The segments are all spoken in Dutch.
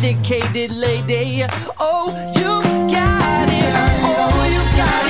sophisticated lady. Oh, you got it. Oh, you got it.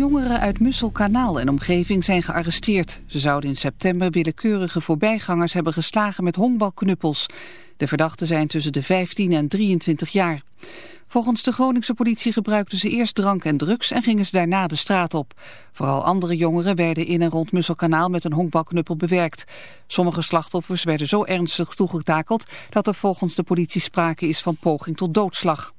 jongeren uit Musselkanaal en omgeving zijn gearresteerd. Ze zouden in september willekeurige voorbijgangers hebben geslagen met honkbalknuppels. De verdachten zijn tussen de 15 en 23 jaar. Volgens de Groningse politie gebruikten ze eerst drank en drugs en gingen ze daarna de straat op. Vooral andere jongeren werden in en rond Musselkanaal met een honkbalknuppel bewerkt. Sommige slachtoffers werden zo ernstig toegetakeld dat er volgens de politie sprake is van poging tot doodslag.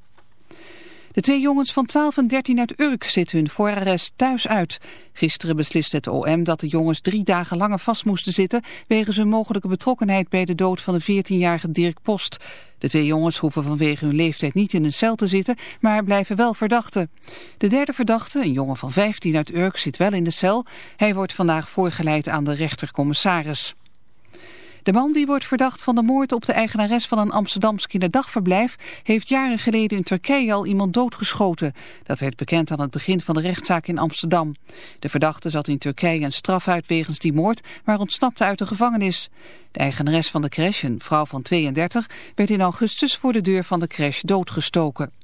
De twee jongens van 12 en 13 uit Urk zitten hun voorarrest thuis uit. Gisteren besliste het OM dat de jongens drie dagen langer vast moesten zitten... wegens hun mogelijke betrokkenheid bij de dood van de 14-jarige Dirk Post. De twee jongens hoeven vanwege hun leeftijd niet in een cel te zitten... maar blijven wel verdachten. De derde verdachte, een jongen van 15 uit Urk, zit wel in de cel. Hij wordt vandaag voorgeleid aan de rechtercommissaris. De man die wordt verdacht van de moord op de eigenares van een Amsterdams kinderdagverblijf heeft jaren geleden in Turkije al iemand doodgeschoten. Dat werd bekend aan het begin van de rechtszaak in Amsterdam. De verdachte zat in Turkije een straf uit wegens die moord, maar ontsnapte uit de gevangenis. De eigenares van de crash, een vrouw van 32, werd in augustus voor de deur van de crash doodgestoken.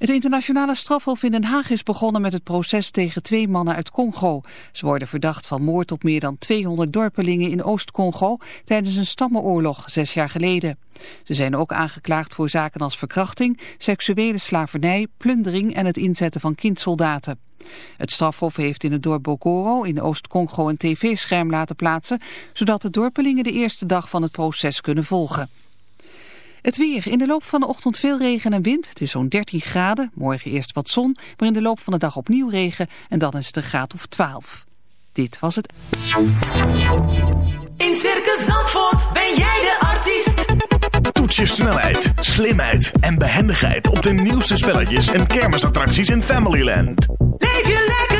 Het internationale strafhof in Den Haag is begonnen met het proces tegen twee mannen uit Congo. Ze worden verdacht van moord op meer dan 200 dorpelingen in Oost-Congo tijdens een stammenoorlog zes jaar geleden. Ze zijn ook aangeklaagd voor zaken als verkrachting, seksuele slavernij, plundering en het inzetten van kindsoldaten. Het strafhof heeft in het dorp Bokoro in Oost-Congo een tv-scherm laten plaatsen, zodat de dorpelingen de eerste dag van het proces kunnen volgen. Het weer. In de loop van de ochtend veel regen en wind. Het is zo'n 13 graden. Morgen eerst wat zon, maar in de loop van de dag opnieuw regen. En dan is het een graad of 12. Dit was het. In Circus Zandvoort ben jij de artiest. Toets je snelheid, slimheid en behendigheid op de nieuwste spelletjes en kermisattracties in Familyland. Leef je lekker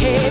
care,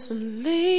doesn't leave.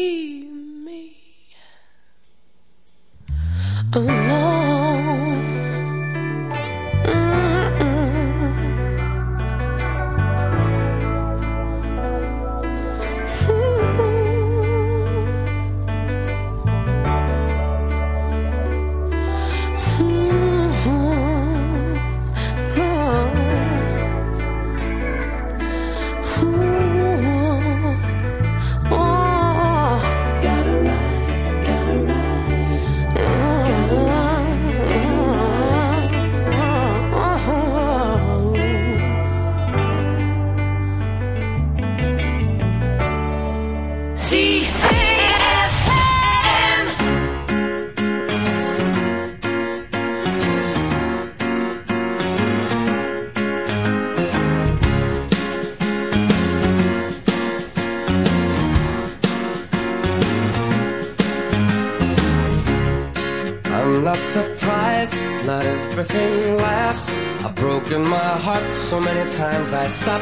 stop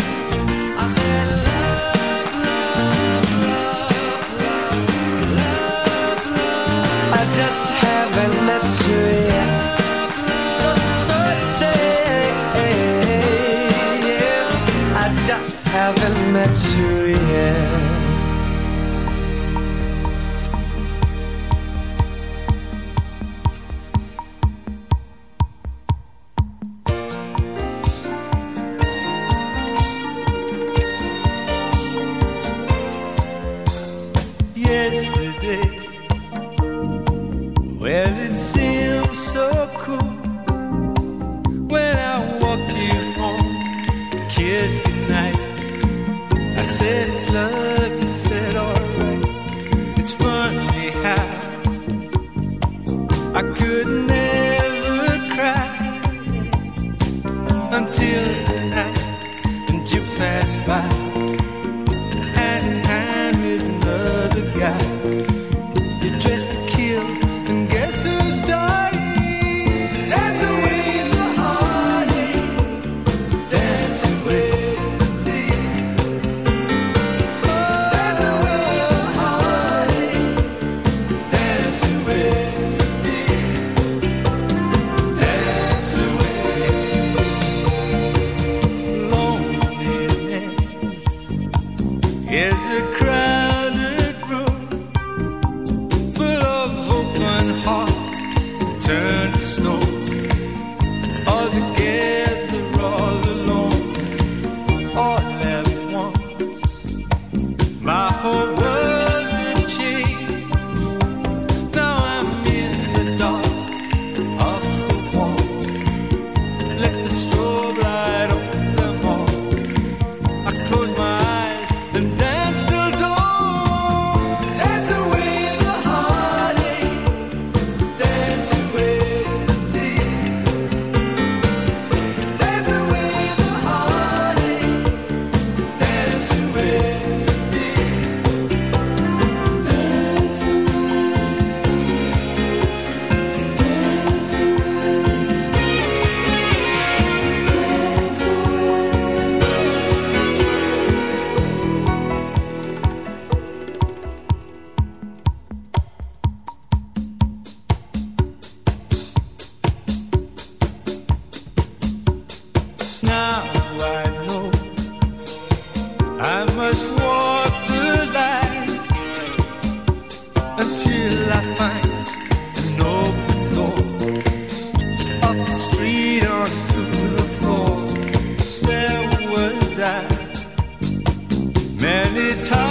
Many times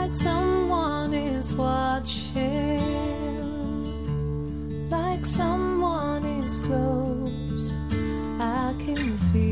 like someone is watching, like someone is close. I can feel.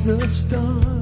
the stars.